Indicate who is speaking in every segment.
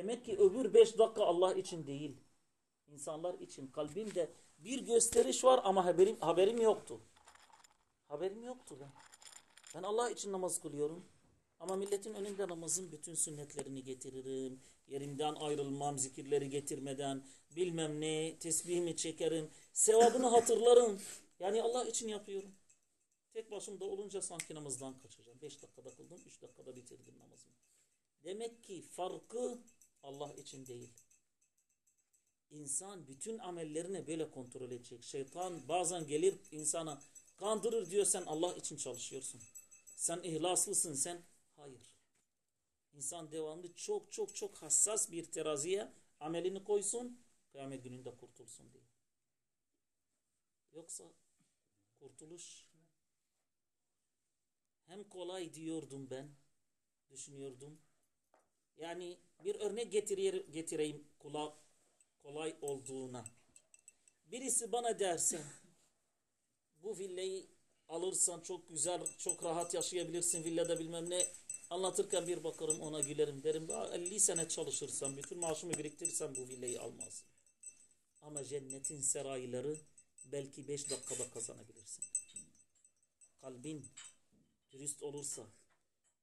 Speaker 1: Demek ki öbür beş dakika Allah için değil. İnsanlar için kalbimde bir gösteriş var ama haberim, haberim yoktu. Haberim yoktu ben. Ben Allah için namaz kılıyorum. Ama milletin önünde namazın bütün sünnetlerini getiririm. Yerimden ayrılmam, zikirleri getirmeden, bilmem ne, tesbihimi çekerim. Sevabını hatırlarım. Yani Allah için yapıyorum. Tek başımda olunca sanki namazdan kaçacağım. Beş dakikada kıldım, üç dakikada bitirdim namazımı. Demek ki farkı Allah için değil. İnsan bütün amellerini böyle kontrol edecek. Şeytan bazen gelir insana kandırır diyor sen Allah için çalışıyorsun. Sen ihlaslısın sen. Hayır. İnsan devamlı çok çok çok hassas bir teraziye amelini koysun. Kıyamet gününde kurtulsun diye. Yoksa kurtuluş hem kolay diyordum ben. Düşünüyordum. Yani bir örnek getireyim, getireyim kula, kolay olduğuna. Birisi bana derse bu villayı alırsan çok güzel, çok rahat yaşayabilirsin villada bilmem ne. Anlatırken bir bakarım ona gülerim derim. 50 sene çalışırsam, bütün maaşımı biriktirirsem bu villayı almazsın. Ama cennetin serayları belki 5 dakikada kazanabilirsin. Kalbin dürüst olursa,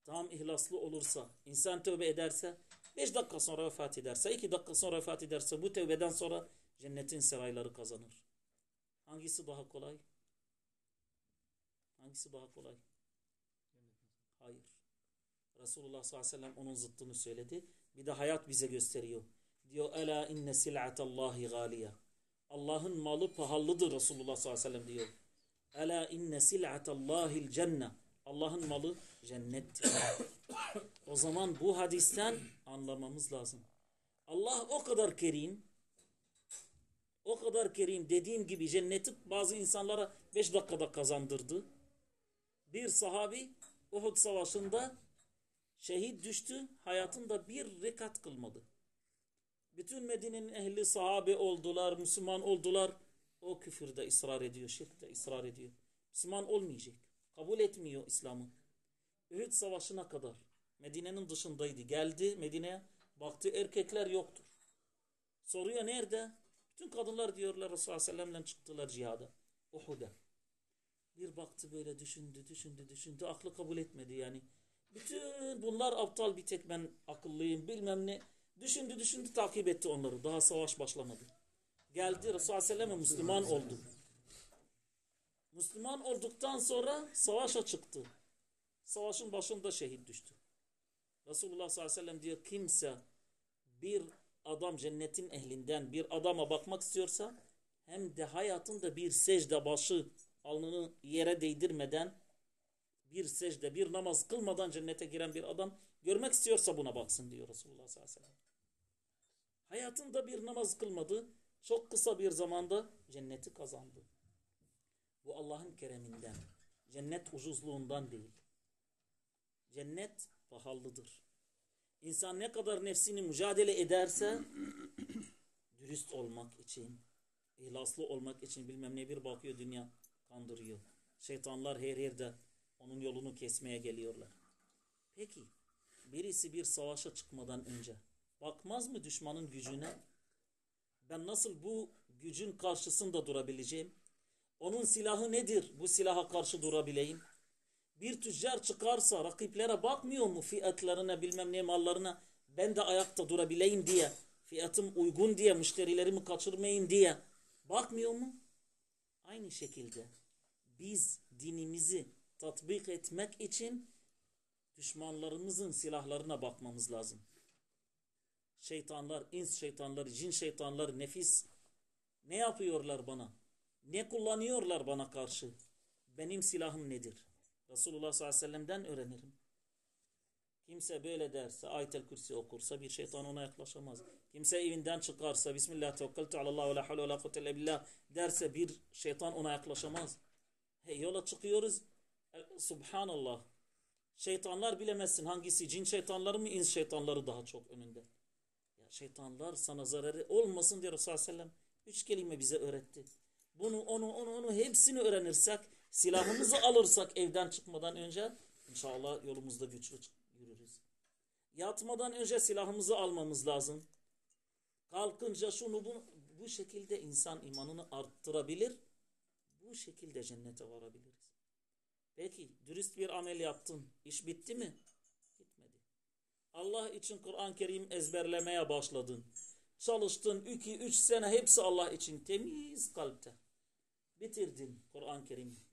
Speaker 1: tam ihlaslı olursa, insan tövbe ederse, 5 dakika sonra vefat ederse, 2 dakika sonra vefat ederse bu tövbeden sonra cennetin serayları kazanır. Hangisi daha kolay? Hangisi daha kolay? Hayır. Resulullah sallallahu aleyhi ve sellem onun zıttını söyledi. Bir de hayat bize gösteriyor. Diyor ela inne sil'atallahi galiye. Allah'ın malı pahalıdır Resulullah sallallahu aleyhi ve sellem diyor. Ela inne sil'atallahil cenne. Allah'ın malı cennettir. o zaman bu hadisten anlamamız lazım. Allah o kadar kerim, o kadar kerim dediğim gibi cenneti bazı insanlara 5 dakikada kazandırdı. Bir sahabi Uhud savaşında şehit düştü, hayatında bir rekat kılmadı. Bütün Medine'nin ehli sahabe oldular, Müslüman oldular. O küfürde ısrar ediyor, şirkte ısrar ediyor. Müslüman olmayacak. Kabul etmiyor İslam'ı. Uhud savaşına kadar Medine'nin dışındaydı. Geldi Medine'ye baktı erkekler yoktur. Soruyor nerede? Bütün kadınlar diyorlar Resulullah Aleyhisselam'la çıktılar cihada. Uhud'a. Bir baktı böyle düşündü, düşündü, düşündü. Aklı kabul etmedi yani. Bütün bunlar aptal bir tek ben akıllıyım bilmem ne. Düşündü, düşündü, takip etti onları. Daha savaş başlamadı. Geldi Resulullah Aleyhisselam'a Müslüman oldu. Müslüman olduktan sonra savaşa çıktı. Savaşın başında şehit düştü. Resulullah sallallahu aleyhi ve sellem diyor kimse bir adam cennetin ehlinden bir adama bakmak istiyorsa hem de hayatında bir secde başı alnını yere değdirmeden bir secde bir namaz kılmadan cennete giren bir adam görmek istiyorsa buna baksın diyor Resulullah sallallahu aleyhi ve sellem. Hayatında bir namaz kılmadı. Çok kısa bir zamanda cenneti kazandı. Bu Allah'ın kereminden. Cennet ucuzluğundan değil. Cennet pahalıdır. İnsan ne kadar nefsini mücadele ederse dürüst olmak için, ihlaslı olmak için bilmem ne bir bakıyor dünya kandırıyor. Şeytanlar her yerde onun yolunu kesmeye geliyorlar. Peki birisi bir savaşa çıkmadan önce bakmaz mı düşmanın gücüne? Ben nasıl bu gücün karşısında durabileceğim? Onun silahı nedir? Bu silaha karşı durabileyim. Bir tüccar çıkarsa rakiplere bakmıyor mu fiyatlarına bilmem ne mallarına ben de ayakta durabileyim diye fiyatım uygun diye müşterilerimi kaçırmayayım diye bakmıyor mu? Aynı şekilde biz dinimizi tatbik etmek için düşmanlarımızın silahlarına bakmamız lazım. Şeytanlar, ins şeytanları, cin şeytanları, nefis ne yapıyorlar bana? Ne kullanıyorlar bana karşı? Benim silahım nedir? Resulullah sallallahu aleyhi ve sellem'den öğrenirim. Kimse böyle derse, ayetel kürsi okursa bir şeytan ona yaklaşamaz. Kimse evinden çıkarsa, Bismillah tevekkaltu alallah ve la havle ve la kuvvete billah derse bir şeytan ona yaklaşamaz. Hey, yola çıkıyoruz. Subhanallah. Şeytanlar bilemezsin hangisi cin şeytanları mı ins şeytanları daha çok önünde. Ya şeytanlar sana zararı olmasın diye Resulullah sellem üç kelime bize öğretti. Bunu onu onu onu hepsini öğrenirsek silahımızı alırsak evden çıkmadan önce inşallah yolumuzda güçlü yürürüz. Yatmadan önce silahımızı almamız lazım. Kalkınca şunu bu, bu şekilde insan imanını arttırabilir. Bu şekilde cennete varabiliriz. Peki dürüst bir amel yaptın. İş bitti mi? Bitmedi. Allah için Kur'an-ı Kerim ezberlemeye başladın. Çalıştın 2-3 sene hepsi Allah için temiz kalpte. Bitirdin Kur'an-ı Kerim.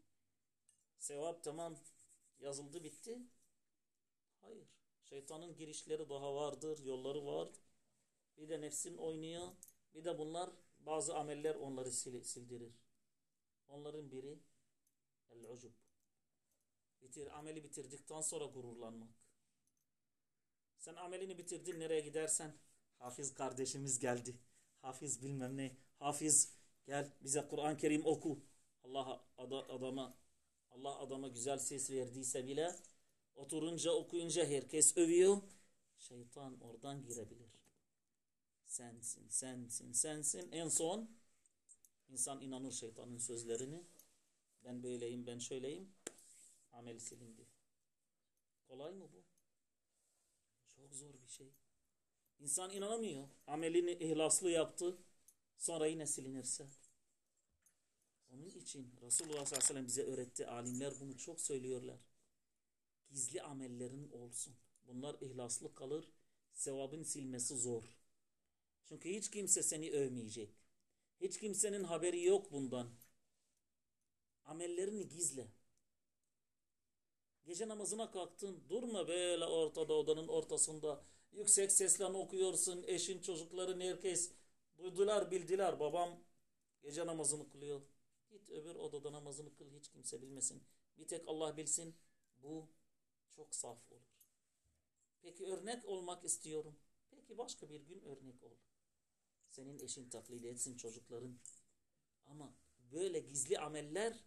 Speaker 1: Sevap tamam yazıldı bitti. Hayır. Şeytanın girişleri daha vardır, yolları var. Bir de nefsin oynuyor. Bir de bunlar bazı ameller onları sil sildirir. Onların biri el-ucub. Bitir, ameli bitirdikten sonra gururlanmak. Sen amelini bitirdin nereye gidersen Hafiz kardeşimiz geldi. Hafiz bilmem ne. Hafiz gel bize Kur'an-ı Kerim oku. Allah adama Allah adama güzel ses verdiyse bile oturunca okuyunca herkes övüyor. Şeytan oradan girebilir. Sensin, sensin, sensin. En son insan inanır şeytanın sözlerini. Ben böyleyim, ben şöyleyim. Amel silindi. Kolay mı bu? Çok zor bir şey. İnsan inanamıyor. Amelini ihlaslı yaptı. Sonra yine silinirse. Onun için Resulullah sallallahu aleyhi ve sellem bize öğretti. Alimler bunu çok söylüyorlar. Gizli amellerin olsun. Bunlar ihlaslı kalır. Sevabın silmesi zor. Çünkü hiç kimse seni övmeyecek. Hiç kimsenin haberi yok bundan. Amellerini gizle. Gece namazına kalktın. Durma böyle ortada odanın ortasında. Yüksek sesle okuyorsun. Eşin, çocukların herkes duydular, bildiler. Babam gece namazını kılıyor. Git öbür odada namazını kıl. Hiç kimse bilmesin. Bir tek Allah bilsin. Bu çok saf olur. Peki örnek olmak istiyorum. Peki başka bir gün örnek ol. Senin eşin taklit etsin çocukların. Ama böyle gizli ameller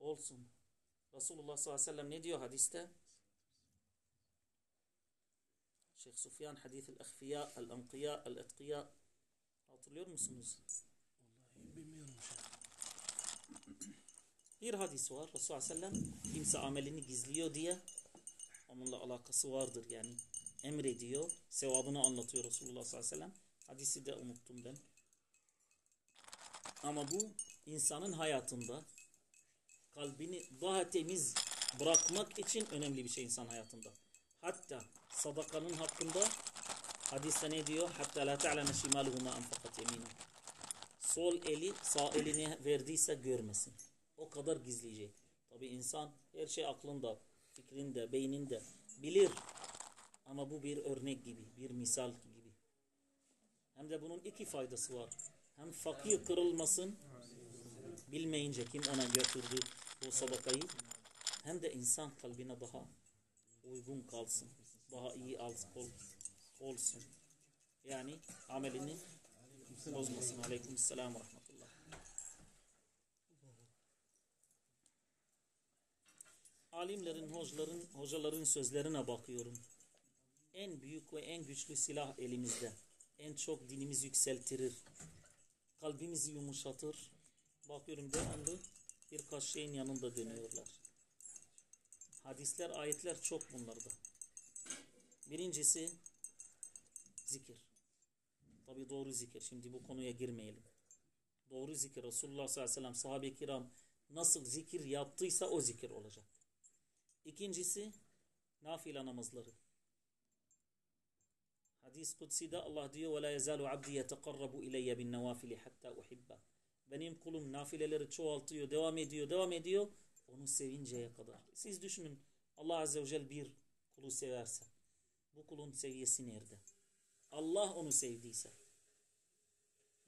Speaker 1: olsun. Resulullah sallallahu aleyhi ve sellem ne diyor hadiste? Şeyh Sufyan hadis el-ahfiya, el-anqiya, el-etqiya hatırlıyor musunuz?
Speaker 2: Vallahi bilmiyorum.
Speaker 1: Bir hadis var. Resulullah sellem kimse amelini gizliyor diye onunla alakası vardır yani. Emrediyor. Sevabını anlatıyor Resulullah sallallahu sellem. Hadisi de unuttum ben. Ama bu insanın hayatında kalbini daha temiz bırakmak için önemli bir şey insan hayatında. Hatta sadakanın hakkında hadiste ne diyor? Hatta la ta'leme şimaluhu ma enfakat yeminu. Sol eli sağ eline verdiyse görmesin. O kadar gizleyecek. Tabi insan her şey aklında, fikrinde, beyninde bilir. Ama bu bir örnek gibi, bir misal gibi. Hem de bunun iki faydası var. Hem fakir kırılmasın, bilmeyince kim ona götürdü bu sadakayı. Hem de insan kalbine daha uygun kalsın. Daha iyi olsun. Yani amelini bozmasın. Aleyküm selam ve rahmetullah. Alimlerin, hocaların, hocaların sözlerine bakıyorum. En büyük ve en güçlü silah elimizde. En çok dinimizi yükseltirir. Kalbimizi yumuşatır. Bakıyorum devamlı birkaç şeyin yanında dönüyorlar. Hadisler, ayetler çok bunlarda. Birincisi zikir. Tabi doğru zikir. Şimdi bu konuya girmeyelim. Doğru zikir. Resulullah sallallahu aleyhi ve sellem sahabe-i kiram nasıl zikir yaptıysa o zikir olacak. İkincisi nafile namazları. Hadis kutsi Allah diyor ve la yezalu abdi yeteqarrabu ileyye bin nevafili hatta uhibba. Benim kulum nafileleri çoğaltıyor, devam ediyor, devam ediyor. Onu sevinceye kadar. Siz düşünün Allah Azze ve Celle bir kulu severse. Bu kulun seviyesi nerede? Allah onu sevdiyse.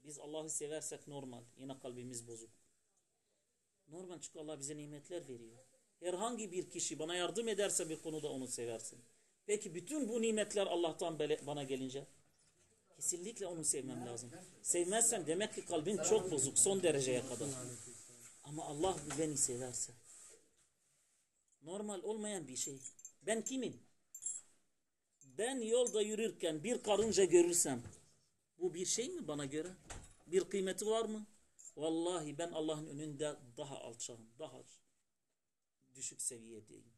Speaker 1: Biz Allah'ı seversek normal. Yine kalbimiz bozuk. Normal çünkü Allah bize nimetler veriyor. Herhangi bir kişi bana yardım ederse bir konuda onu seversin. Peki bütün bu nimetler Allah'tan bana gelince kesinlikle onu sevmem lazım. Sevmezsem demek ki kalbin çok bozuk son dereceye kadar. Ama Allah beni severse normal olmayan bir şey. Ben kimim? Ben yolda yürürken bir karınca görürsem bu bir şey mi bana göre? Bir kıymeti var mı? Vallahi ben Allah'ın önünde daha alçağım, daha düşük seviyedeyim.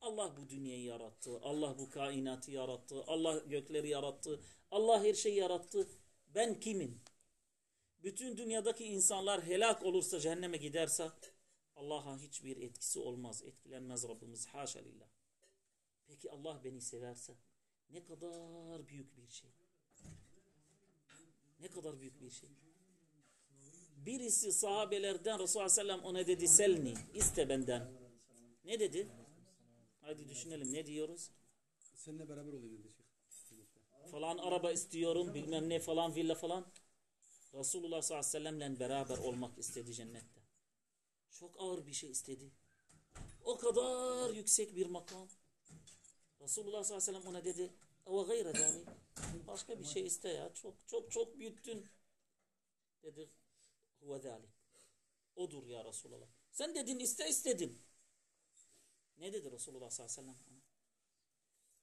Speaker 1: Allah bu dünyayı yarattı. Allah bu kainatı yarattı. Allah gökleri yarattı. Allah her şeyi yarattı. Ben kimim? Bütün dünyadaki insanlar helak olursa cehenneme giderse Allah'a hiçbir etkisi olmaz. Etkilenmez Rabbimiz. Haşa lillah. Peki Allah beni severse ne kadar büyük bir şey. Ne kadar büyük bir şey. Birisi sahabelerden Resulullah Aleyhisselam ona dedi selni iste benden. Ne dedi? Hadi düşünelim ne diyoruz?
Speaker 2: Seninle beraber olayım dedi.
Speaker 1: Falan araba istiyorum bilmem ne falan villa falan. Resulullah sallallahu aleyhi ve sellemle beraber olmak istedi cennette. Çok ağır bir şey istedi. O kadar yüksek bir makam. Resulullah sallallahu aleyhi ve sellem ona dedi ve gayre dani. Başka bir şey iste ya. Çok çok çok büyüttün. Dedi huve zalik. Odur ya Resulullah. Sen dedin iste istedin. Ne dedi Resulullah sallallahu aleyhi ve sellem?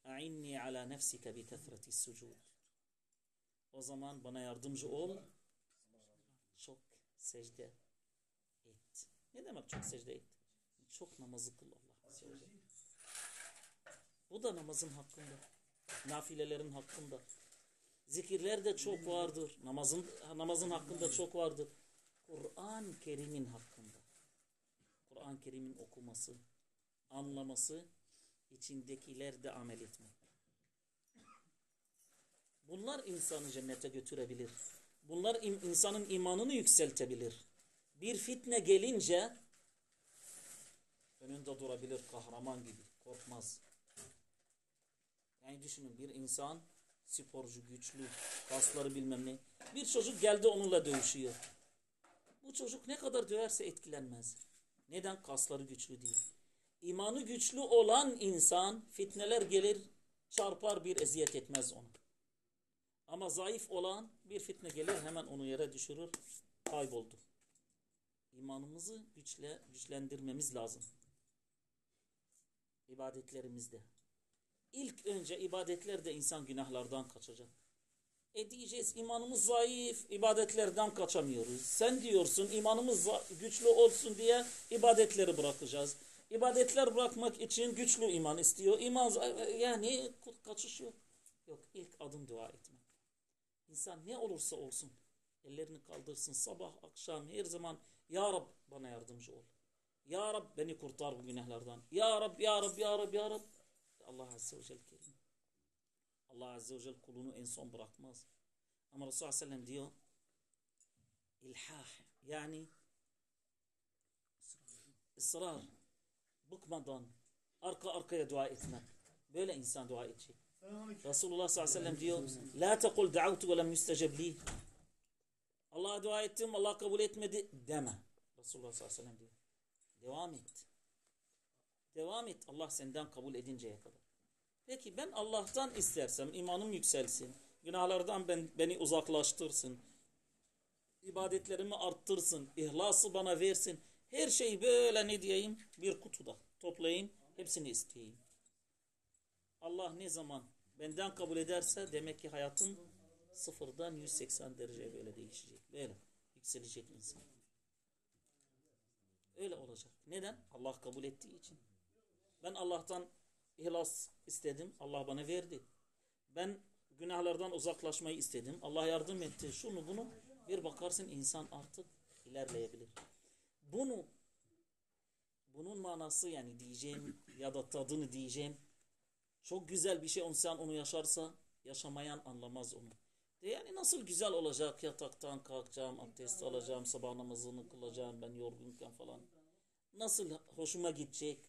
Speaker 1: A'inni ala nefsike bi kethreti sucud. O zaman bana yardımcı ol. Çok secde et. Ne demek çok secde et? Çok namazı kıl Allah. Bu da namazın hakkında. Nafilelerin hakkında. Zikirler de çok vardır. Namazın namazın hakkında çok vardır. Kur'an-ı Kerim'in hakkında. Kur'an-ı Kerim'in okuması, anlaması, içindekiler de amel etmek. Bunlar insanı cennete götürebilir. Bunlar insanın imanını yükseltebilir. Bir fitne gelince önünde durabilir kahraman gibi. Korkmaz. Yani düşünün bir insan sporcu, güçlü, kasları bilmem ne. Bir çocuk geldi onunla dövüşüyor. Bu çocuk ne kadar döverse etkilenmez. Neden? Kasları güçlü değil. İmanı güçlü olan insan fitneler gelir çarpar bir eziyet etmez onu. Ama zayıf olan bir fitne gelir hemen onu yere düşürür kayboldu. İmanımızı güçle, güçlendirmemiz lazım. İbadetlerimizde. İlk önce ibadetlerde insan günahlardan kaçacak. E diyeceğiz imanımız zayıf, ibadetlerden kaçamıyoruz. Sen diyorsun imanımız güçlü olsun diye ibadetleri bırakacağız. İbadetler bırakmak için güçlü iman istiyor. İman yani kaçış yok. Yok ilk adım dua etmek. İnsan ne olursa olsun ellerini kaldırsın sabah akşam her zaman Ya Rab bana yardımcı ol. Ya Rab beni kurtar bu günahlardan. Ya Rab ya Rab ya Rab ya Rab. Allah Azze ve Celle kerim. Allah Azze ve Celle kulunu en son bırakmaz. Ama Resulullah Aleyhisselam diyor ilhah yani ısrar bıkmadan arka arkaya dua etmek. Böyle insan dua edecek. Resulullah sallallahu aleyhi ve sellem diyor La tekul da'avtu ve lem yüsteceb li Allah'a dua ettim Allah kabul etmedi deme. Resulullah sallallahu aleyhi ve sellem diyor. Devam et. Devam et Allah senden kabul edinceye kadar. Peki ben Allah'tan istersem imanım yükselsin. Günahlardan ben, beni uzaklaştırsın. ibadetlerimi arttırsın. İhlası bana versin. Her şeyi böyle ne diyeyim bir kutuda toplayayım. Hepsini isteyeyim. Allah ne zaman benden kabul ederse demek ki hayatın sıfırdan 180 derece böyle değişecek. Böyle yükselecek insan. Öyle olacak. Neden? Allah kabul ettiği için. Ben Allah'tan ihlas istedim. Allah bana verdi. Ben günahlardan uzaklaşmayı istedim. Allah yardım etti. Şunu bunu bir bakarsın insan artık ilerleyebilir. Bunu bunun manası yani diyeceğim ya da tadını diyeceğim çok güzel bir şey insan onu yaşarsa yaşamayan anlamaz onu. De yani nasıl güzel olacak yataktan kalkacağım, abdest alacağım, sabah namazını kılacağım ben yorgunken falan. Nasıl hoşuma gidecek.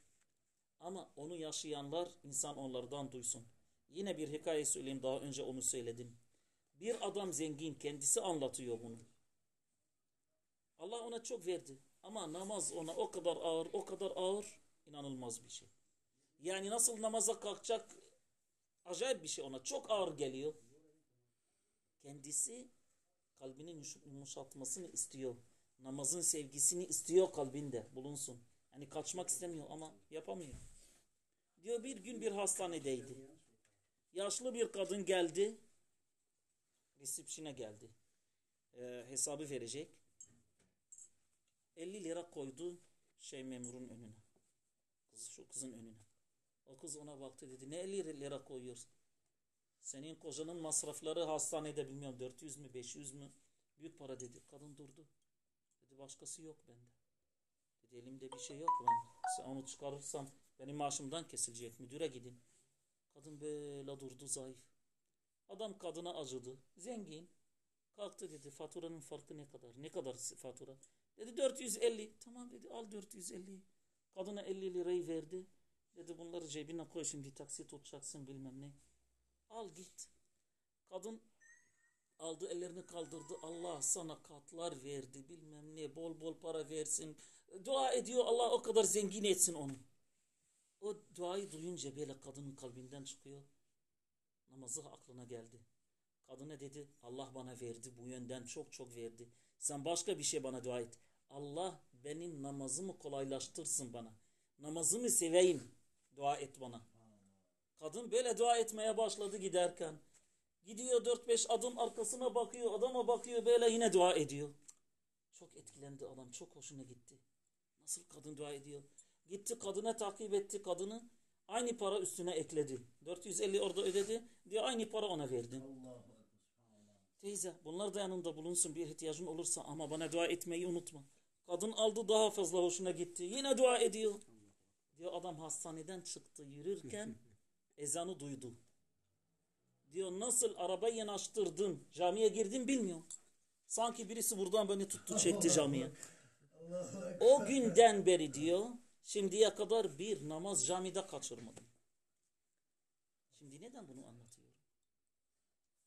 Speaker 1: Ama onu yaşayanlar insan onlardan duysun. Yine bir hikaye söyleyeyim daha önce onu söyledim. Bir adam zengin kendisi anlatıyor bunu. Allah ona çok verdi. Ama namaz ona o kadar ağır, o kadar ağır, inanılmaz bir şey. Yani nasıl namaza kalkacak, acayip bir şey ona. Çok ağır geliyor. Kendisi kalbinin yumuşatmasını istiyor. Namazın sevgisini istiyor kalbinde bulunsun. Yani kaçmak istemiyor ama yapamıyor. Diyor bir gün bir hastanedeydi. Yaşlı bir kadın geldi. Resipsiyona geldi. Ee, hesabı verecek. 50 lira koydu şey memurun önüne. Kız, şu kızın önüne. O kız ona baktı dedi ne 50 lira koyuyorsun? Senin kocanın masrafları hastanede bilmiyorum 400 mü 500 mü? Büyük para dedi. Kadın durdu. Dedi başkası yok bende. Dedi elimde bir şey yok ben. Sen onu çıkarırsam benim maaşımdan kesilecek. Müdüre gidin. Kadın böyle durdu zayıf. Adam kadına acıdı. Zengin. Kalktı dedi faturanın farkı ne kadar? Ne kadar fatura? Dedi 450. Tamam dedi al 450. Kadına 50 lirayı verdi. Dedi bunları cebine koy şimdi taksi tutacaksın bilmem ne. Al git. Kadın aldı ellerini kaldırdı. Allah sana katlar verdi bilmem ne bol bol para versin. Dua ediyor Allah o kadar zengin etsin onu. O duayı duyunca böyle kadının kalbinden çıkıyor. Namazı aklına geldi. Kadına dedi Allah bana verdi bu yönden çok çok verdi. Sen başka bir şey bana dua et. Allah benim namazımı kolaylaştırsın bana. Namazımı seveyim. Dua et bana. Kadın böyle dua etmeye başladı giderken. Gidiyor 4-5 adım arkasına bakıyor. Adama bakıyor böyle yine dua ediyor. Çok etkilendi adam. Çok hoşuna gitti. Nasıl kadın dua ediyor? Gitti kadına takip etti kadını. Aynı para üstüne ekledi. 450 orada ödedi. Diyor aynı para ona verdim. Teyze bunlar da yanında bulunsun bir ihtiyacın olursa ama bana dua etmeyi unutma. Kadın aldı daha fazla hoşuna gitti. Yine dua ediyor. Diyor adam hastaneden çıktı yürürken ezanı duydu Diyor nasıl arabayı yanaştırdım camiye girdim bilmiyorum. Sanki birisi buradan beni tuttu çekti camiye. O günden beri diyor şimdiye kadar bir namaz camide kaçırmadım. Şimdi neden bunu anlatıyorum?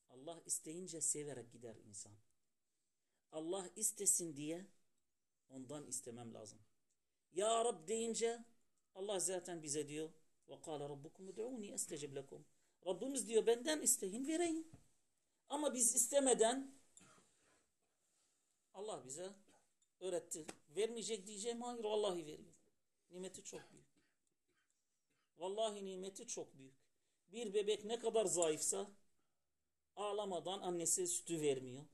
Speaker 1: Allah isteyince severek gider insan. Allah istesin diye ondan istemem lazım. Ya Rab deyince Allah zaten bize diyor وَقَالَ رَبُّكُمْ اُدْعُونِي اَسْتَجِبْ لَكُمْ Rabbimiz diyor benden isteyin vereyim. Ama biz istemeden Allah bize öğretti. Vermeyecek diyeceğim hayır vallahi veriyor. Nimeti çok büyük. Vallahi nimeti çok büyük. Bir bebek ne kadar zayıfsa ağlamadan annesi sütü vermiyor.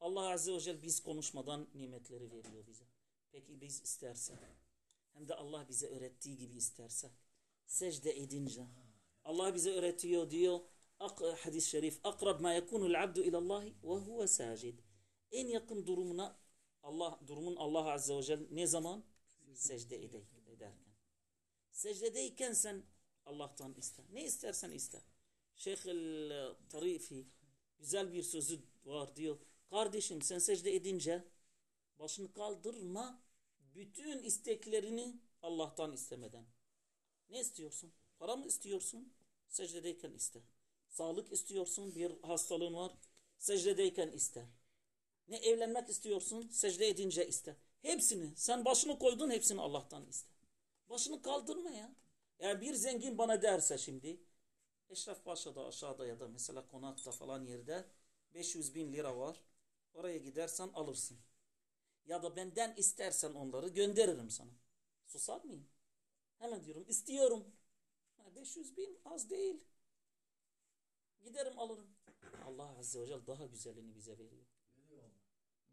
Speaker 1: Allah Azze ve Celle biz konuşmadan nimetleri veriyor bize. Peki biz istersek hem de Allah bize öğrettiği gibi istersek secde edince Allah bize öğretiyor diyor hadis-i şerif akrab ma yekunul abdu ilallahi ve huve sacid en yakın durumuna Allah durumun Allah Azze ve Celle ne zaman? Secde ede, ederken. Secdedeyken sen Allah'tan iste. Ne istersen iste. Şeyh el-Tarifi güzel bir sözü var diyor. Kardeşim sen secde edince başını kaldırma bütün isteklerini Allah'tan istemeden. Ne istiyorsun? Para mı istiyorsun? Secdedeyken iste. Sağlık istiyorsun, bir hastalığın var. Secdedeyken iste. Ne evlenmek istiyorsun? Secde edince iste. Hepsini. Sen başını koydun hepsini Allah'tan iste. Başını kaldırma ya. Yani bir zengin bana derse şimdi Eşref Paşa'da aşağıda ya da mesela konakta falan yerde 500 bin lira var. Oraya gidersen alırsın. Ya da benden istersen onları gönderirim sana. Susar mıyım? Hemen diyorum istiyorum. 500 bin az değil. Giderim alırım. Allah Azze ve Celle daha güzelini bize veriyor.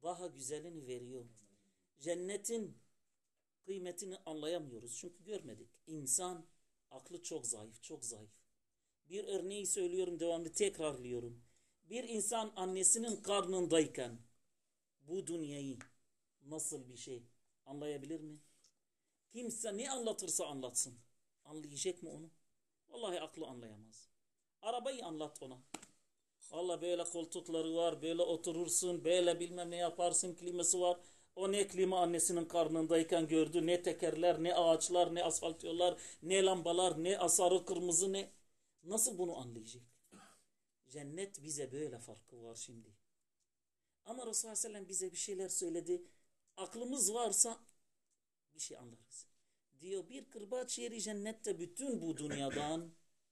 Speaker 1: Daha güzelini veriyor. Cennetin kıymetini anlayamıyoruz. Çünkü görmedik. İnsan aklı çok zayıf, çok zayıf. Bir örneği söylüyorum, devamlı tekrarlıyorum. Bir insan annesinin karnındayken bu dünyayı nasıl bir şey anlayabilir mi? Kimse ne anlatırsa anlatsın. Anlayacak mı onu? Vallahi aklı anlayamaz. Arabayı anlat ona. Valla böyle koltukları var, böyle oturursun, böyle bilmem ne yaparsın, kliması var. O ne klima annesinin karnındayken gördü, ne tekerler, ne ağaçlar, ne asfalt yollar, ne lambalar, ne asarı kırmızı, ne... Nasıl bunu anlayacak? Cennet bize böyle farkı var şimdi. Ama Resulullah Aleyhisselam bize bir şeyler söyledi. Aklımız varsa bir şey anlarız. Diyor bir kırbaç yeri cennette bütün bu dünyadan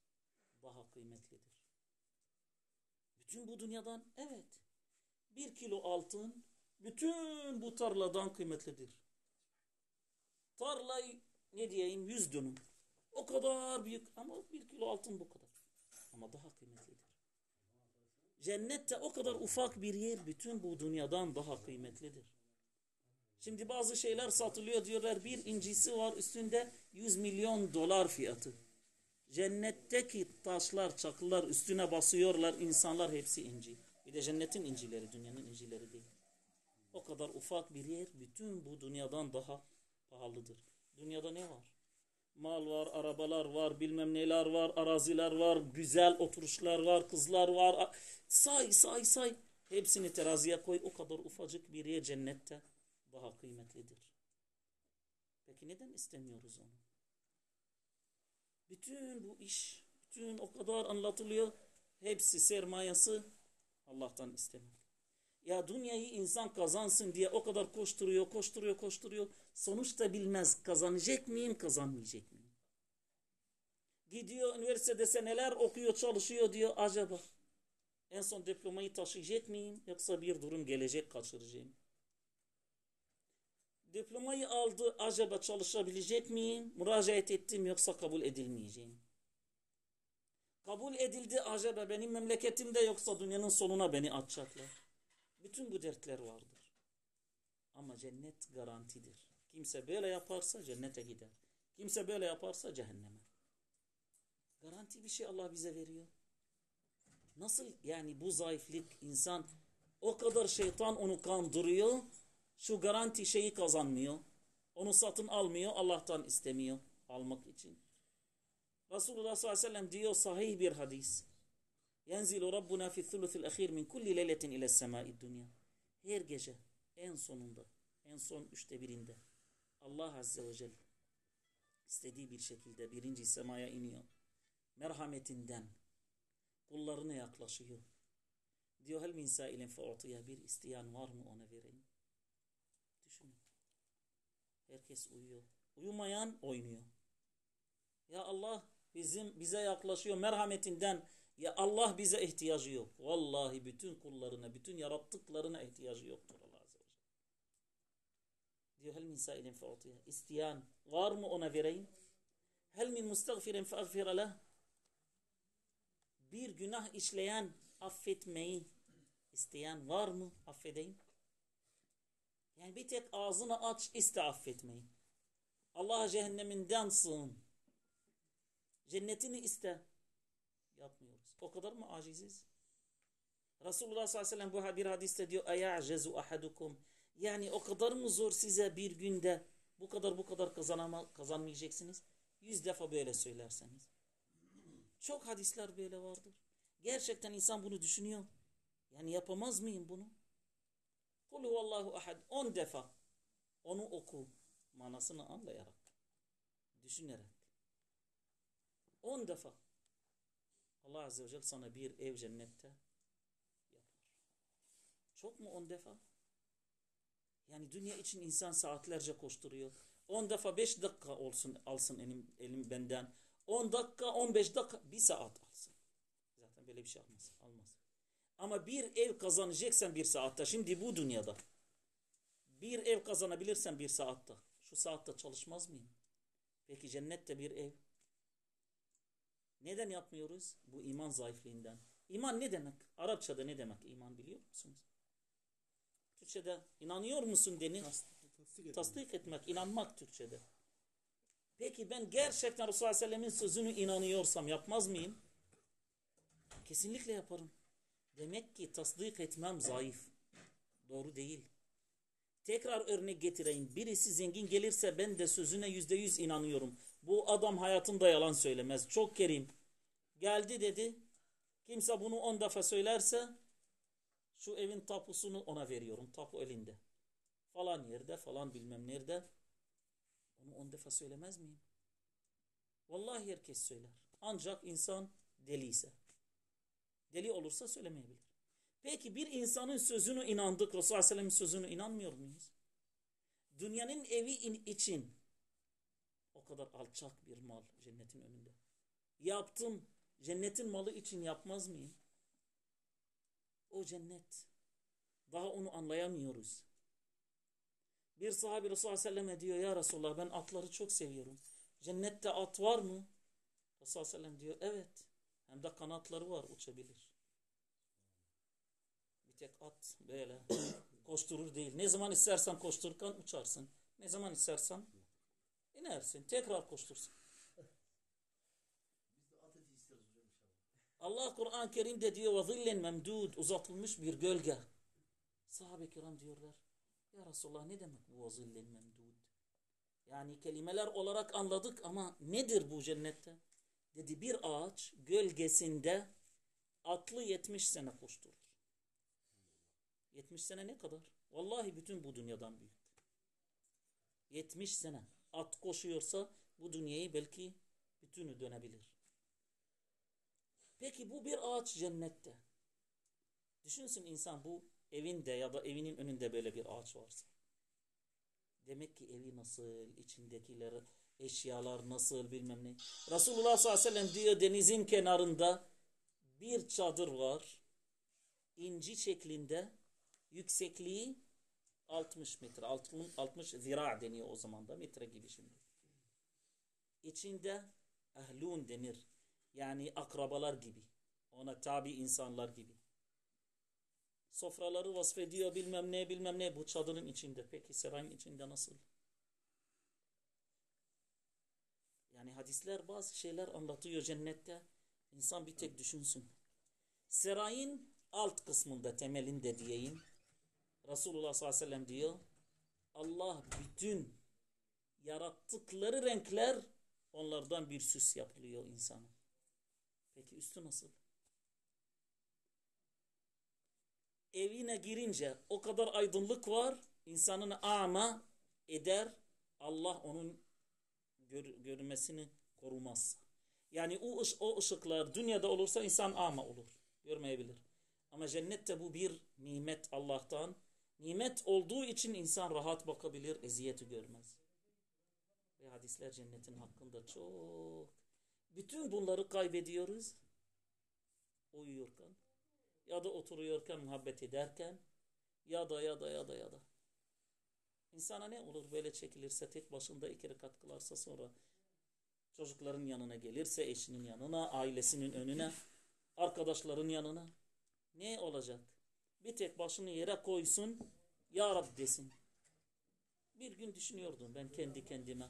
Speaker 1: daha kıymetlidir. Bütün bu dünyadan evet. Bir kilo altın bütün bu tarladan kıymetlidir. Tarlayı ne diyeyim yüz dönüm. O kadar büyük ama bir kilo altın bu kadar. Ama daha kıymetlidir. Cennette o kadar ufak bir yer bütün bu dünyadan daha kıymetlidir. Şimdi bazı şeyler satılıyor diyorlar bir incisi var üstünde 100 milyon dolar fiyatı. Cennetteki taşlar, çakıllar üstüne basıyorlar. insanlar hepsi inci. Bir de cennetin incileri, dünyanın incileri değil. O kadar ufak bir yer bütün bu dünyadan daha pahalıdır. Dünyada ne var? Mal var, arabalar var, bilmem neler var, araziler var, güzel oturuşlar var, kızlar var. Say say say. Hepsini teraziye koy. O kadar ufacık bir yer cennette daha kıymetlidir. Peki neden istemiyoruz onu? Bütün bu iş, bütün o kadar anlatılıyor. Hepsi sermayesi Allah'tan istemek. Ya dünyayı insan kazansın diye o kadar koşturuyor, koşturuyor, koşturuyor. Sonuçta bilmez kazanacak mıyım, kazanmayacak mıyım? Gidiyor üniversitede seneler okuyor, çalışıyor diyor acaba. En son diplomayı taşıyacak mıyım yoksa bir durum gelecek kaçıracağım? Diplomayı aldı acaba çalışabilecek miyim? Müracaat ettim yoksa kabul edilmeyeceğim? Kabul edildi acaba benim memleketimde yoksa dünyanın sonuna beni atacaklar? Bütün bu dertler vardır. Ama cennet garantidir. Kimse böyle yaparsa cennete gider. Kimse böyle yaparsa cehenneme. Garanti bir şey Allah bize veriyor. Nasıl yani bu zayıflık insan o kadar şeytan onu kandırıyor. Şu garanti şeyi kazanmıyor. Onu satın almıyor. Allah'tan istemiyor almak için. Resulullah sallallahu aleyhi ve sellem diyor sahih bir hadis. Yenzilu Rabbuna fi thuluthil ahir min kulli leyletin ile semai dünya. Her gece en sonunda, en son üçte birinde Allah Azze ve Celle istediği bir şekilde birinci semaya iniyor. Merhametinden kullarına yaklaşıyor. Diyor hel min sailin fe'utiya bir isteyen var mı ona vereyim. Herkes uyuyor. Uyumayan oynuyor. Ya Allah bizim bize yaklaşıyor merhametinden ya Allah bize ihtiyacı yok. Vallahi bütün kullarına, bütün yarattıklarına ihtiyacı yoktur Allah Azze ve Celle. Diyor hel min sailin fe'utiya. İsteyen var mı ona vereyim? Hel min mustagfirin fe'agfira leh. Bir günah işleyen affetmeyi isteyen var mı? Affedeyim. Yani bir tek ağzını aç iste affetmeyi. Allah cehenneminden sığın. Cennetini iste. Yapmıyoruz. O kadar mı aciziz? Resulullah sallallahu aleyhi ve sellem bu bir hadiste diyor اَيَعْجَزُ ahadukum. Yani o kadar mı zor size bir günde bu kadar bu kadar kazanama, kazanmayacaksınız? Yüz defa böyle söylerseniz. Çok hadisler böyle vardır. Gerçekten insan bunu düşünüyor. Yani yapamaz mıyım bunu? Kul huvallahu ahad. On defa. Onu oku. Manasını anlayarak. Düşünerek. On defa. Allah Azze ve Celle sana bir ev cennette yapar. Çok mu on defa? Yani dünya için insan saatlerce koşturuyor. On defa beş dakika olsun alsın elim, elim benden. On dakika, on beş dakika, bir saat alsın. Zaten böyle bir şey almaz. Ama bir ev kazanacaksan bir saatte, şimdi bu dünyada. Bir ev kazanabilirsen bir saatte. Şu saatte çalışmaz mıyım? Peki cennette bir ev. Neden yapmıyoruz? Bu iman zayıflığından. İman ne demek? Arapçada ne demek iman biliyor musunuz? Türkçede inanıyor musun denir.
Speaker 2: Tasdik,
Speaker 1: Tasdik etmek, inanmak Türkçede. Peki ben gerçekten Resulullah Aleyhisselam'ın sözünü inanıyorsam yapmaz mıyım? Kesinlikle yaparım. Demek ki tasdik etmem zayıf. Doğru değil. Tekrar örnek getireyim. Birisi zengin gelirse ben de sözüne yüzde yüz inanıyorum. Bu adam hayatında yalan söylemez. Çok kerim. Geldi dedi. Kimse bunu on defa söylerse şu evin tapusunu ona veriyorum. Tapu elinde. Falan yerde falan bilmem nerede. Onu on defa söylemez miyim? Vallahi herkes söyler. Ancak insan deliyse. Deli olursa söylemeyebilir. Peki bir insanın sözünü inandık. Resulullah Aleyhisselam'ın sözünü inanmıyor muyuz? Dünyanın evi için o kadar alçak bir mal cennetin önünde. Yaptım. Cennetin malı için yapmaz mıyım? O cennet. Daha onu anlayamıyoruz. Bir sahabi Resulullah Aleyhisselam'a diyor ya Resulullah ben atları çok seviyorum. Cennette at var mı? Resulullah Aleyhisselam diyor evet. Hem de kanatları var uçabilir. Bir tek at böyle koşturur değil. Ne zaman istersen koştururken uçarsın. Ne zaman istersen inersin. Tekrar koştursun. Allah Kur'an-ı Kerim'de diyor ve memdud uzatılmış bir gölge. Sahabe kiram diyorlar. Ya Resulullah ne demek bu ve memdud? Yani kelimeler olarak anladık ama nedir bu cennette? Dedi bir ağaç gölgesinde atlı 70 sene koşturur. 70 sene ne kadar? Vallahi bütün bu dünyadan büyük. 70 sene at koşuyorsa bu dünyayı belki bütünü dönebilir. Peki bu bir ağaç cennette. Düşünsün insan bu evinde ya da evinin önünde böyle bir ağaç varsa. Demek ki evi nasıl, içindekiler, eşyalar nasıl bilmem ne. Resulullah sallallahu aleyhi ve sellem diyor denizin kenarında bir çadır var. İnci şeklinde yüksekliği 60 metre. 60 zira deniyor o zaman da metre gibi şimdi. İçinde ehlun denir. Yani akrabalar gibi. Ona tabi insanlar gibi. Sofraları vasfediyor bilmem ne bilmem ne bu çadırın içinde. Peki sarayın içinde nasıl? Yani hadisler bazı şeyler anlatıyor cennette. İnsan bir tek düşünsün. Sarayın alt kısmında temelinde diyeyim. Resulullah sallallahu aleyhi ve sellem diyor. Allah bütün yarattıkları renkler onlardan bir süs yapılıyor insana. Peki üstü nasıl? Evine girince o kadar aydınlık var. insanın ama eder. Allah onun gör, görmesini korumaz. Yani o, o ışıklar dünyada olursa insan ama olur. Görmeyebilir. Ama cennette bu bir nimet Allah'tan. Nimet olduğu için insan rahat bakabilir, eziyeti görmez. Ve hadisler cennetin hakkında çok. Bütün bunları kaybediyoruz. Uyuyorken ya da oturuyorken, muhabbet ederken ya da ya da ya da ya da. İnsana ne olur böyle çekilirse tek başında iki rekat kılarsa sonra çocukların yanına gelirse eşinin yanına, ailesinin önüne, arkadaşların yanına ne olacak? Bir tek başını yere koysun, Ya Rab desin. Bir gün düşünüyordum ben kendi kendime.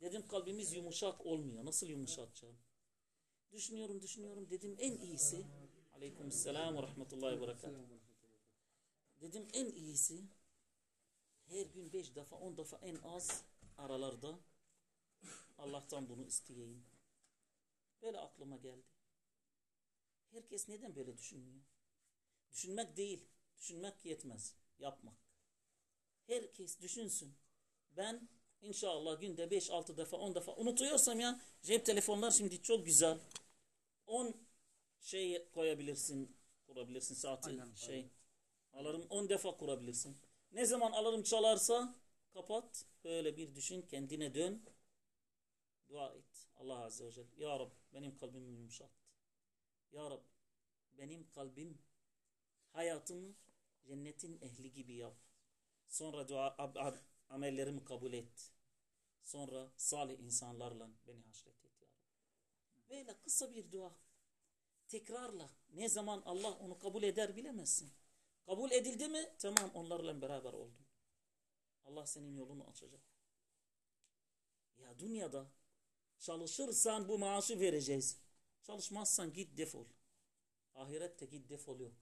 Speaker 1: Dedim kalbimiz yumuşak olmuyor. Nasıl yumuşatacağım? Düşünüyorum, düşünüyorum. Dedim en iyisi. Aleyküm selam ve rahmetullahi ve berekatuhu. Dedim en iyisi her gün beş defa, on defa en az aralarda Allah'tan bunu isteyeyim. Böyle aklıma geldi. Herkes neden böyle düşünmüyor? Düşünmek değil. Düşünmek yetmez. Yapmak. Herkes düşünsün. Ben inşallah günde 5-6 defa 10 defa unutuyorsam ya cep telefonlar şimdi çok güzel. 10 şey koyabilirsin, kurabilirsin saati
Speaker 2: Aynen,
Speaker 1: şey. Alarm 10 defa kurabilirsin. Ne zaman alarm çalarsa kapat. Böyle bir düşün, kendine dön. Dua et. Allah Azze ve Celle. Ya Rab benim kalbimi yumuşat. Ya Rab benim kalbim hayatımı cennetin ehli gibi yap. Sonra dua ab, ab, amellerimi kabul et. Sonra salih insanlarla beni haşret et ya Rabbi. Böyle kısa bir dua. Tekrarla. Ne zaman Allah onu kabul eder bilemezsin. Kabul edildi mi? Tamam onlarla beraber oldun. Allah senin yolunu açacak. Ya dünyada çalışırsan bu maaşı vereceğiz. Çalışmazsan git defol. Ahirette git defol yok.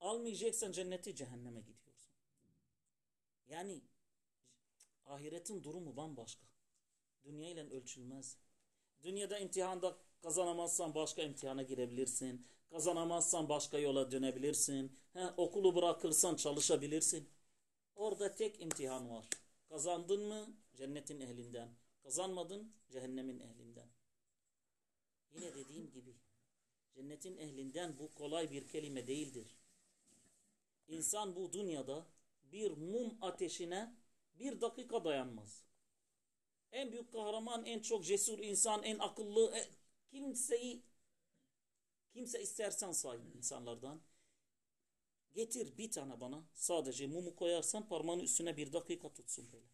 Speaker 1: Almayacaksan cenneti cehenneme gidiyorsun. Yani ahiretin durumu bambaşka. Dünya ile ölçülmez. Dünyada imtihanda kazanamazsan başka imtihana girebilirsin. Kazanamazsan başka yola dönebilirsin. He, okulu bırakırsan çalışabilirsin. Orada tek imtihan var. Kazandın mı cennetin ehlinden. Kazanmadın cehennemin ehlinden. Yine dediğim gibi cennetin ehlinden bu kolay bir kelime değildir. İnsan bu dünyada bir mum ateşine bir dakika dayanmaz. En büyük kahraman, en çok cesur insan, en akıllı, e, kimseyi kimse istersen say insanlardan. Getir bir tane bana sadece mumu koyarsan parmağın üstüne bir dakika tutsun böyle.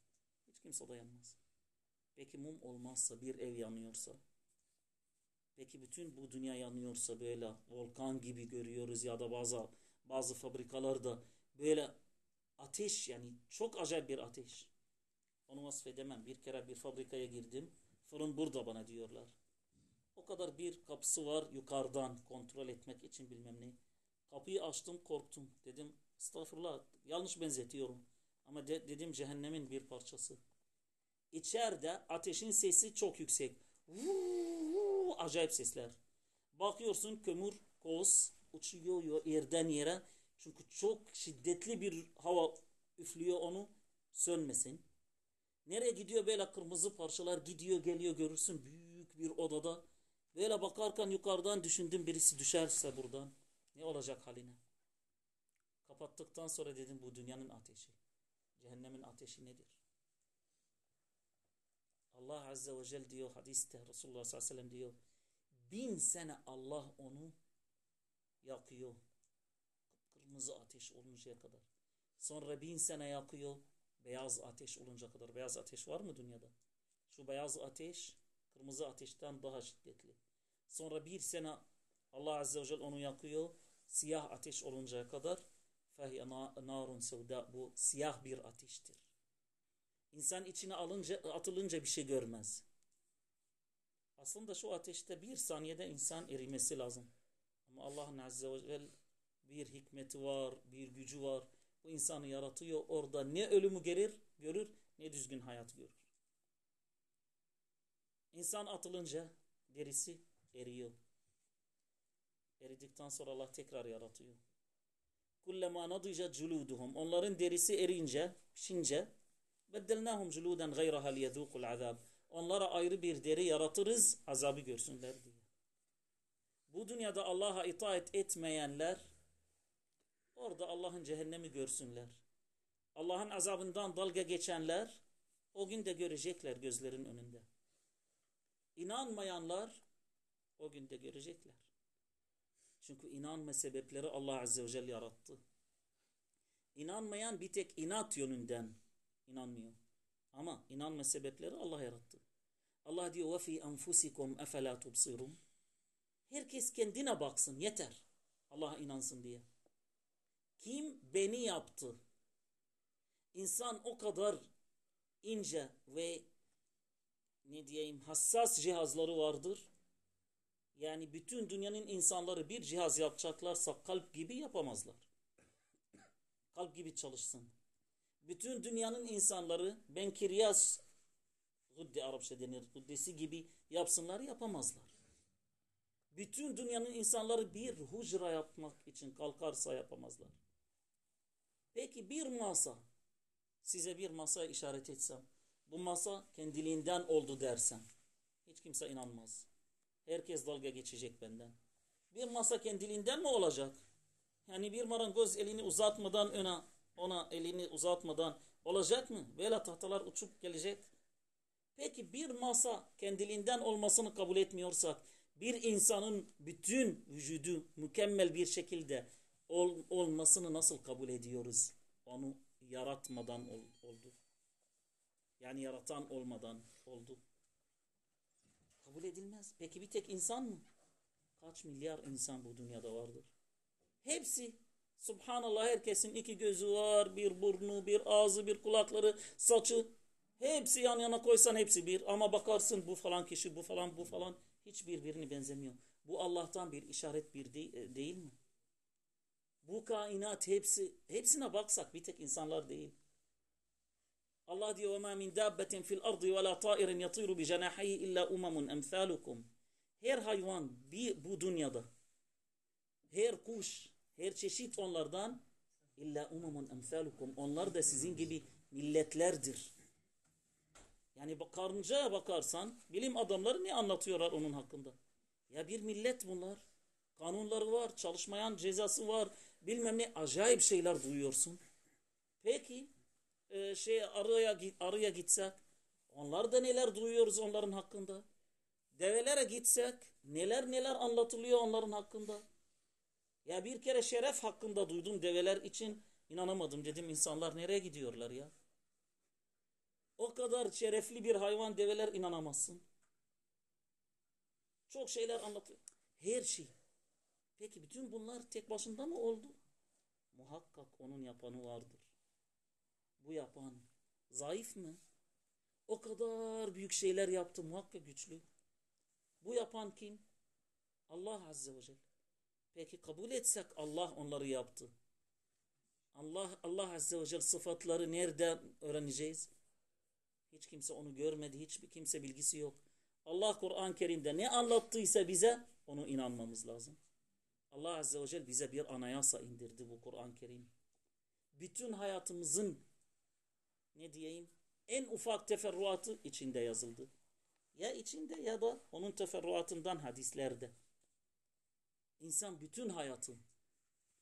Speaker 1: Hiç kimse dayanmaz. Peki mum olmazsa bir ev yanıyorsa peki bütün bu dünya yanıyorsa böyle volkan gibi görüyoruz ya da bazı bazı fabrikalarda böyle ateş yani çok acayip bir ateş. Onu vasfedemem. Bir kere bir fabrikaya girdim. Fırın burada bana diyorlar. O kadar bir kapısı var yukarıdan kontrol etmek için bilmem ne. Kapıyı açtım korktum. Dedim estağfurullah yanlış benzetiyorum. Ama de, dedim cehennemin bir parçası. İçeride ateşin sesi çok yüksek. Vuuu, acayip sesler. Bakıyorsun kömür koz uçuyor yerden yere. Çünkü çok şiddetli bir hava üflüyor onu sönmesin. Nereye gidiyor böyle kırmızı parçalar gidiyor geliyor görürsün büyük bir odada. Böyle bakarken yukarıdan düşündüm birisi düşerse buradan ne olacak haline. Kapattıktan sonra dedim bu dünyanın ateşi. Cehennemin ateşi nedir? Allah Azze ve Celle diyor hadiste Resulullah sallallahu aleyhi ve sellem diyor bin sene Allah onu yakıyor. Kırmızı ateş oluncaya kadar. Sonra bin sene yakıyor beyaz ateş olunca kadar. Beyaz ateş var mı dünyada? Şu beyaz ateş kırmızı ateşten daha şiddetli. Sonra bir sene Allah Azze ve Celle onu yakıyor. Siyah ateş oluncaya kadar فَهِيَ narun sevda bu siyah bir ateştir. İnsan içine alınca, atılınca bir şey görmez. Aslında şu ateşte bir saniyede insan erimesi lazım. Ama Allah'ın Azze ve Celle bir hikmeti var, bir gücü var. Bu insanı yaratıyor. Orada ne ölümü gelir, görür ne düzgün hayat görür. İnsan atılınca derisi eriyor. Eridikten sonra Allah tekrar yaratıyor. Kullema nadija culuduhum. Onların derisi erince, pişince beddelnahum culudan gayraha liyedukul azab. Onlara ayrı bir deri yaratırız azabı görsünler diye. Bu dünyada Allah'a itaat etmeyenler orada Allah'ın cehennemi görsünler. Allah'ın azabından dalga geçenler o gün de görecekler gözlerin önünde. İnanmayanlar o gün de görecekler. Çünkü inanma sebepleri Allah Azze ve Celle yarattı. İnanmayan bir tek inat yönünden inanmıyor. Ama inanma sebepleri Allah yarattı. Allah diyor وَفِي أَنْفُسِكُمْ أَفَلَا تُبْصِرُونَ Herkes kendine baksın yeter. Allah'a inansın diye. Kim beni yaptı? İnsan o kadar ince ve ne diyeyim hassas cihazları vardır. yani bütün dünyanın insanları bir cihaz yapacaklarsa kalp gibi yapamazlar. Kalp gibi çalışsın. Bütün dünyanın insanları ben kiryas Gudde Arapça denir. Guddesi gibi yapsınlar yapamazlar. Bütün dünyanın insanları bir hucra yapmak için kalkarsa yapamazlar. Peki bir masa size bir masa işaret etsem bu masa kendiliğinden oldu dersem hiç kimse inanmaz. Herkes dalga geçecek benden. Bir masa kendiliğinden mi olacak? Yani bir marangoz elini uzatmadan öne ona elini uzatmadan olacak mı? Böyle tahtalar uçup gelecek. Peki bir masa kendiliğinden olmasını kabul etmiyorsak bir insanın bütün vücudu mükemmel bir şekilde ol, olmasını nasıl kabul ediyoruz? Onu yaratmadan ol, oldu. Yani yaratan olmadan oldu. Kabul edilmez. Peki bir tek insan mı? Kaç milyar insan bu dünyada vardır? Hepsi Subhanallah herkesin iki gözü var, bir burnu, bir ağzı, bir kulakları, saçı. Hepsi yan yana koysan hepsi bir. Ama bakarsın bu falan kişi, bu falan, bu falan. Hiç birbirine benzemiyor. Bu Allah'tan bir işaret bir de değil mi? Bu kainat hepsi, hepsine baksak bir tek insanlar değil. Allah diyor وَمَا مِنْ دَابَّةٍ فِي الْأَرْضِ وَلَا طَائِرٍ يَطِيرُ بِجَنَاحَيْهِ إِلَّا أُمَمٌ أَمْثَالُكُمْ Her hayvan bir, bu dünyada, her kuş, her çeşit onlardan illa umamun emsalukum. Onlar da sizin gibi milletlerdir. Yani karıncaya bakarsan bilim adamları ne anlatıyorlar onun hakkında? Ya bir millet bunlar. Kanunları var, çalışmayan cezası var. Bilmem ne acayip şeyler duyuyorsun. Peki e, şey arıya arıya gitsek onlar da neler duyuyoruz onların hakkında? Develere gitsek neler neler anlatılıyor onların hakkında? Ya bir kere şeref hakkında duydum develer için inanamadım dedim insanlar nereye gidiyorlar ya? O kadar şerefli bir hayvan develer inanamazsın. Çok şeyler anlatıyor. Her şey. Peki bütün bunlar tek başında mı oldu? Muhakkak onun yapanı vardır. Bu yapan zayıf mı? O kadar büyük şeyler yaptı muhakkak güçlü. Bu yapan kim? Allah Azze ve Celle. Peki kabul etsek Allah onları yaptı. Allah Allah Azze ve Celle sıfatları nereden öğreneceğiz? Hiç kimse onu görmedi, hiçbir kimse bilgisi yok. Allah Kur'an-ı Kerim'de ne anlattıysa bize onu inanmamız lazım. Allah Azze ve Celle bize bir anayasa indirdi bu Kur'an-ı Kerim. Bütün hayatımızın ne diyeyim en ufak teferruatı içinde yazıldı. Ya içinde ya da onun teferruatından hadislerde. İnsan bütün hayatı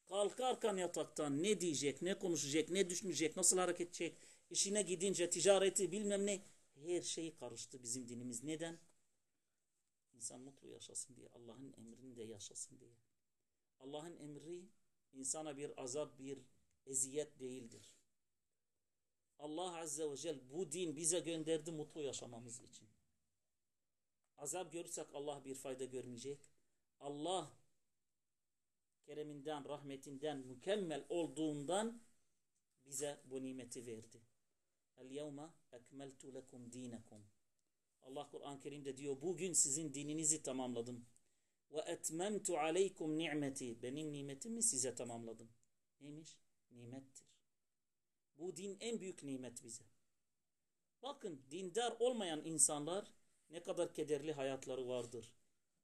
Speaker 1: kalkarken yataktan ne diyecek, ne konuşacak, ne düşünecek, nasıl hareket edecek, işine gidince ticareti bilmem ne her şey karıştı bizim dinimiz. Neden? İnsan mutlu yaşasın diye, Allah'ın emrinde yaşasın diye. Allah'ın emri insana bir azap, bir eziyet değildir. Allah Azze ve Celle bu din bize gönderdi mutlu yaşamamız için. Azap görürsek Allah bir fayda görmeyecek. Allah kereminden, rahmetinden, mükemmel olduğundan bize bu nimeti verdi. El yevme ekmeltu lekum dinekum. Allah Kur'an-ı Kerim'de diyor bugün sizin dininizi tamamladım. Ve etmemtu aleykum ni'meti. Benim nimetimi size tamamladım. Neymiş? Nimettir. Bu din en büyük nimet bize. Bakın dindar olmayan insanlar ne kadar kederli hayatları vardır.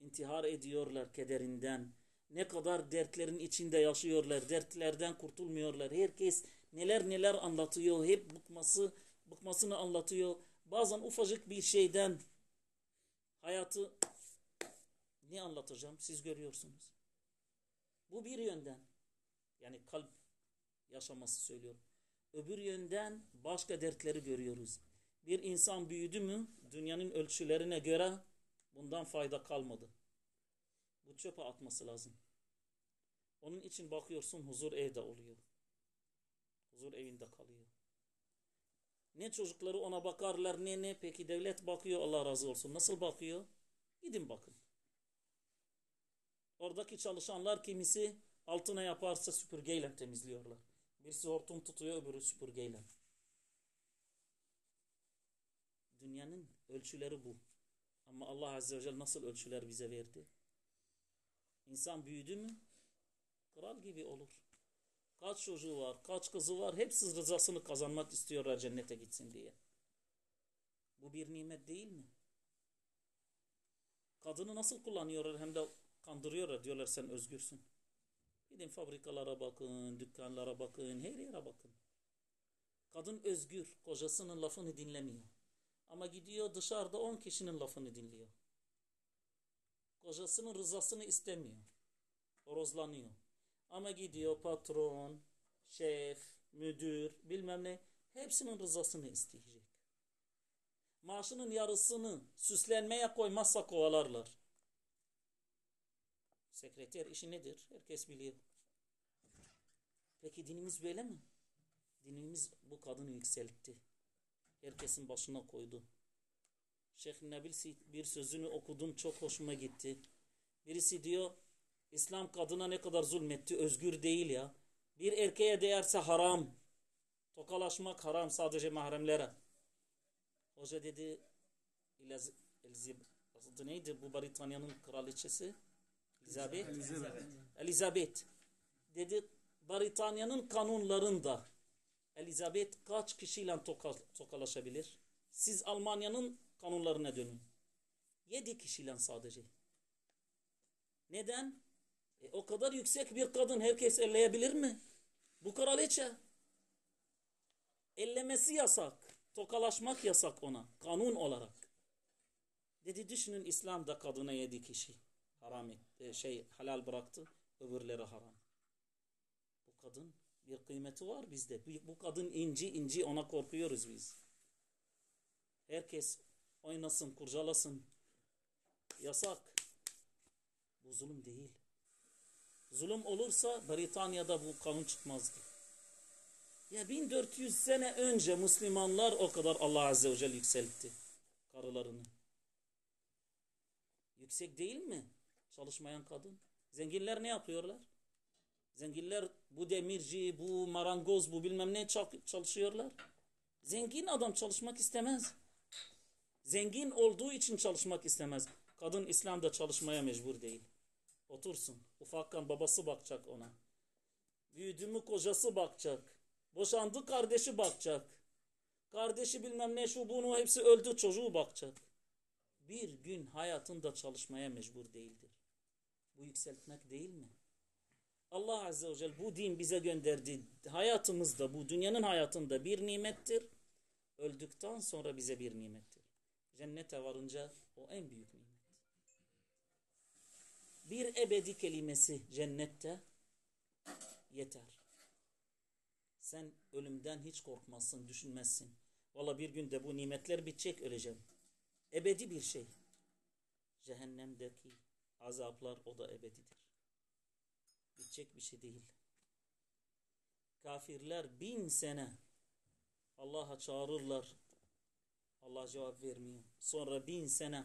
Speaker 1: İntihar ediyorlar kederinden. Ne kadar dertlerin içinde yaşıyorlar. Dertlerden kurtulmuyorlar. Herkes neler neler anlatıyor. Hep bıkması, bıkmasını anlatıyor. Bazen ufacık bir şeyden hayatı ne anlatacağım siz görüyorsunuz. Bu bir yönden yani kalp yaşaması söylüyorum. Öbür yönden başka dertleri görüyoruz. Bir insan büyüdü mü dünyanın ölçülerine göre bundan fayda kalmadı. Bu çöpe atması lazım. Onun için bakıyorsun huzur evde oluyor. Huzur evinde kalıyor. Ne çocukları ona bakarlar ne ne peki devlet bakıyor Allah razı olsun. Nasıl bakıyor? Gidin bakın. Oradaki çalışanlar kimisi altına yaparsa süpürgeyle temizliyorlar. Birisi hortum tutuyor öbürü süpürgeyle. Dünyanın ölçüleri bu. Ama Allah Azze ve Celle nasıl ölçüler bize verdi? İnsan büyüdü mü kral gibi olur. Kaç çocuğu var, kaç kızı var hepsi rızasını kazanmak istiyorlar cennete gitsin diye. Bu bir nimet değil mi? Kadını nasıl kullanıyorlar hem de kandırıyorlar diyorlar sen özgürsün. Gidin fabrikalara bakın, dükkanlara bakın, her yere bakın. Kadın özgür, kocasının lafını dinlemiyor. Ama gidiyor dışarıda on kişinin lafını dinliyor. Kocasının rızasını istemiyor. Horozlanıyor. Ama gidiyor patron, şef, müdür, bilmem ne hepsinin rızasını isteyecek. Maaşının yarısını süslenmeye koymazsa kovalarlar. Sekreter işi nedir? Herkes biliyor. Peki dinimiz böyle mi? Dinimiz bu kadını yükseltti. Herkesin başına koydu. Şeyh Nebil bir sözünü okudum çok hoşuma gitti. Birisi diyor İslam kadına ne kadar zulmetti özgür değil ya. Bir erkeğe değerse haram. Tokalaşmak haram sadece mahremlere. Hoca dedi Elizabeth neydi bu Britanya'nın kraliçesi? Elizabeth. Elizabeth. Elizabeth. Dedi Britanya'nın kanunlarında Elizabeth kaç kişiyle toka, tokalaşabilir? Siz Almanya'nın kanunlarına dönün. Yedi kişiyle sadece. Neden? E, o kadar yüksek bir kadın herkes elleyebilir mi? Bu kraliçe. Ellemesi yasak. Tokalaşmak yasak ona. Kanun olarak. Dedi düşünün İslam'da kadına yedi kişi haram etti, şey halal bıraktı. Öbürleri haram. Bu kadın bir kıymeti var bizde. Bu kadın inci inci ona korkuyoruz biz. Herkes oynasın, kurcalasın. Yasak. Bu zulüm değil. Zulüm olursa Britanya'da bu kanun çıkmazdı. Ya 1400 sene önce Müslümanlar o kadar Allah Azze ve Celle yükseltti karılarını. Yüksek değil mi? Çalışmayan kadın. Zenginler ne yapıyorlar? Zenginler bu demirci, bu marangoz, bu bilmem ne çalışıyorlar. Zengin adam çalışmak istemez. Zengin olduğu için çalışmak istemez. Kadın İslam'da çalışmaya mecbur değil. Otursun. Ufakkan babası bakacak ona. Büyüdü mü kocası bakacak. Boşandı kardeşi bakacak. Kardeşi bilmem ne şu bunu hepsi öldü çocuğu bakacak. Bir gün hayatında çalışmaya mecbur değildir. Bu yükseltmek değil mi? Allah Azze ve Celle bu din bize gönderdi. Hayatımızda bu dünyanın hayatında bir nimettir. Öldükten sonra bize bir nimettir. Cennete varınca o en büyük nimet. Bir ebedi kelimesi cennette yeter. Sen ölümden hiç korkmazsın, düşünmezsin. Valla bir günde bu nimetler bitecek öleceğim. Ebedi bir şey. Cehennemdeki azaplar o da ebedidir. Bitecek bir şey değil. Kafirler bin sene Allah'a çağırırlar. Allah cevap vermiyor. Sonra bin sene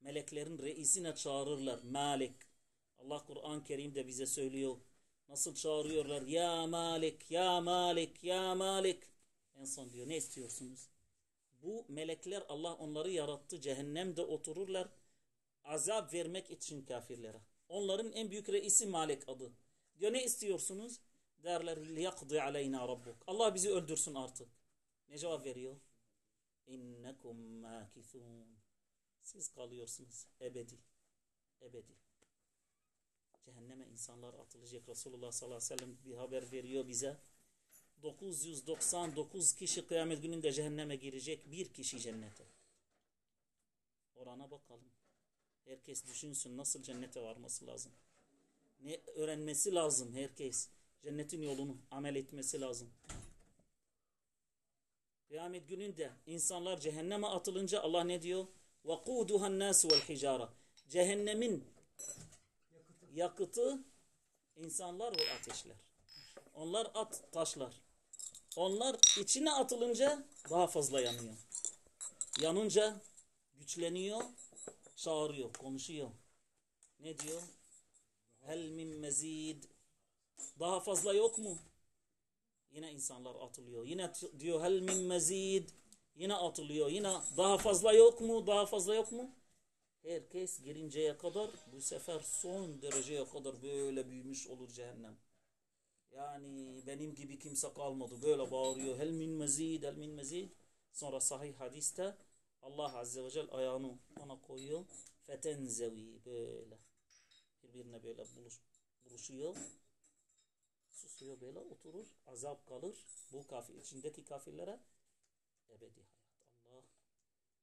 Speaker 1: meleklerin reisine çağırırlar. Malik. Allah Kur'an-ı Kerim'de bize söylüyor. Nasıl çağırıyorlar? Ya Malik, Ya Malik, Ya Malik. En son diyor ne istiyorsunuz? Bu melekler Allah onları yarattı. Cehennemde otururlar. Azap vermek için kafirlere. Onların en büyük reisi Malik adı. Diyor ne istiyorsunuz? Derler liyakdi aleyna rabbuk. Allah bizi öldürsün artık. Ne cevap veriyor? İnnekum makithun. Siz kalıyorsunuz ebedi. Ebedi. Cehenneme insanlar atılacak. Resulullah sallallahu aleyhi ve sellem bir haber veriyor bize. 999 kişi kıyamet gününde cehenneme girecek. Bir kişi cennete. Orana bakalım. Herkes düşünsün nasıl cennete varması lazım. Ne öğrenmesi lazım herkes. Cennetin yolunu amel etmesi lazım. Kıyamet gününde insanlar cehenneme atılınca Allah ne diyor? وَقُودُهَا النَّاسُ وَالْحِجَارَةِ Cehennemin yakıtı insanlar ve ateşler. Onlar at taşlar. Onlar içine atılınca daha fazla yanıyor. Yanınca güçleniyor, çağırıyor, konuşuyor. Ne diyor? Hel min mezid. Daha fazla yok mu? Yine insanlar atılıyor. Yine diyor hel min mezid. Yine atılıyor. Yine daha fazla yok mu? Daha fazla yok mu? Herkes girinceye kadar bu sefer son dereceye kadar böyle büyümüş olur cehennem. Yani benim gibi kimse kalmadı. Böyle bağırıyor. Hel min mezid, hel min mezid. Sonra sahih hadiste Allah Azze ve Celle ayağını ona koyuyor. Fetenzevi böyle. Birbirine böyle buluş, buluşuyor. Susuyor böyle oturur. Azap kalır. Bu kafir, içindeki kafirlere ebedi hayat. Allah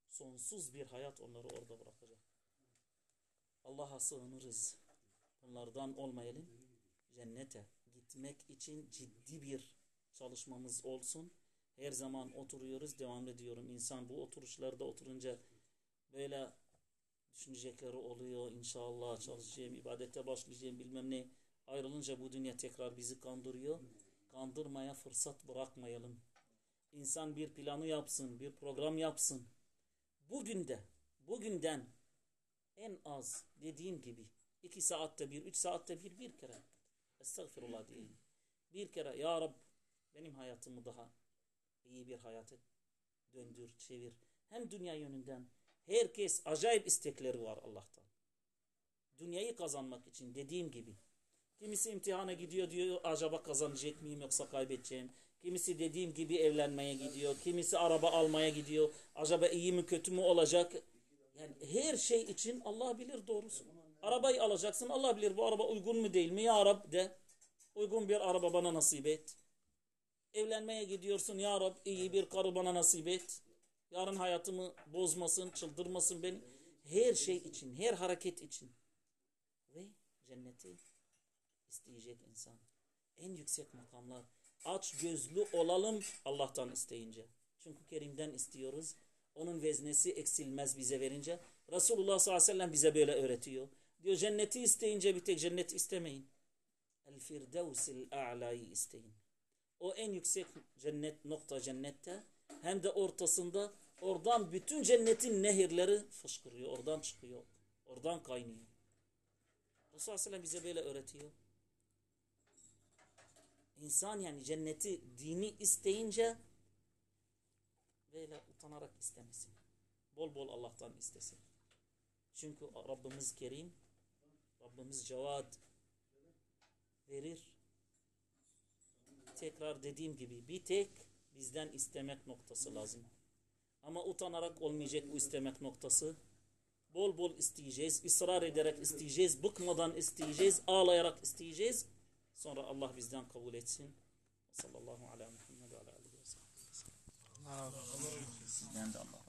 Speaker 1: sonsuz bir hayat onları orada bırakacak. Allah'a sığınırız. Bunlardan olmayalım. Cennete gitmek için ciddi bir çalışmamız olsun. Her zaman oturuyoruz. Devam ediyorum. İnsan bu oturuşlarda oturunca böyle düşünecekleri oluyor. İnşallah çalışacağım, ibadete başlayacağım bilmem ne. Ayrılınca bu dünya tekrar bizi kandırıyor. Kandırmaya fırsat bırakmayalım. İnsan bir planı yapsın, bir program yapsın. Bugün de, bugünden en az dediğim gibi iki saatte bir, üç saatte bir, bir kere estağfirullah diyeyim. Bir kere ya Rab benim hayatımı daha iyi bir hayata döndür, çevir. Hem dünya yönünden herkes acayip istekleri var Allah'tan. Dünyayı kazanmak için dediğim gibi. Kimisi imtihana gidiyor diyor acaba kazanacak mıyım yoksa kaybedeceğim. Kimisi dediğim gibi evlenmeye gidiyor. Kimisi araba almaya gidiyor. Acaba iyi mi kötü mü olacak? Yani her şey için Allah bilir doğrusu. Arabayı alacaksın Allah bilir bu araba uygun mu değil mi? Ya Rab de uygun bir araba bana nasip et. Evlenmeye gidiyorsun ya Rab iyi bir karı bana nasip et. Yarın hayatımı bozmasın, çıldırmasın beni. Her şey için, her hareket için. Ve cenneti isteyecek insan. En yüksek makamlar. Aç gözlü olalım Allah'tan isteyince. Çünkü Kerim'den istiyoruz. Onun veznesi eksilmez bize verince. Resulullah sallallahu aleyhi ve sellem bize böyle öğretiyor. Diyor cenneti isteyince bir tek cennet istemeyin. El firdevsil a'layı isteyin. O en yüksek cennet nokta cennette hem de ortasında oradan bütün cennetin nehirleri fışkırıyor. Oradan çıkıyor. Oradan kaynıyor. Resulullah sallallahu bize böyle öğretiyor. İnsan yani cenneti, dini isteyince böyle utanarak istemesin. Bol bol Allah'tan istesin. Çünkü Rabbimiz Kerim, Rabbimiz Cevad verir. Tekrar dediğim gibi bir tek bizden istemek noktası lazım. Ama utanarak olmayacak bu istemek noktası. Bol bol isteyeceğiz, ısrar ederek isteyeceğiz, bıkmadan isteyeceğiz, ağlayarak isteyeceğiz. Sonra Allah bizden kabul etsin. Sallallahu ala Muhammed ve ala alihi ve sahbihi. Sizden de Allah.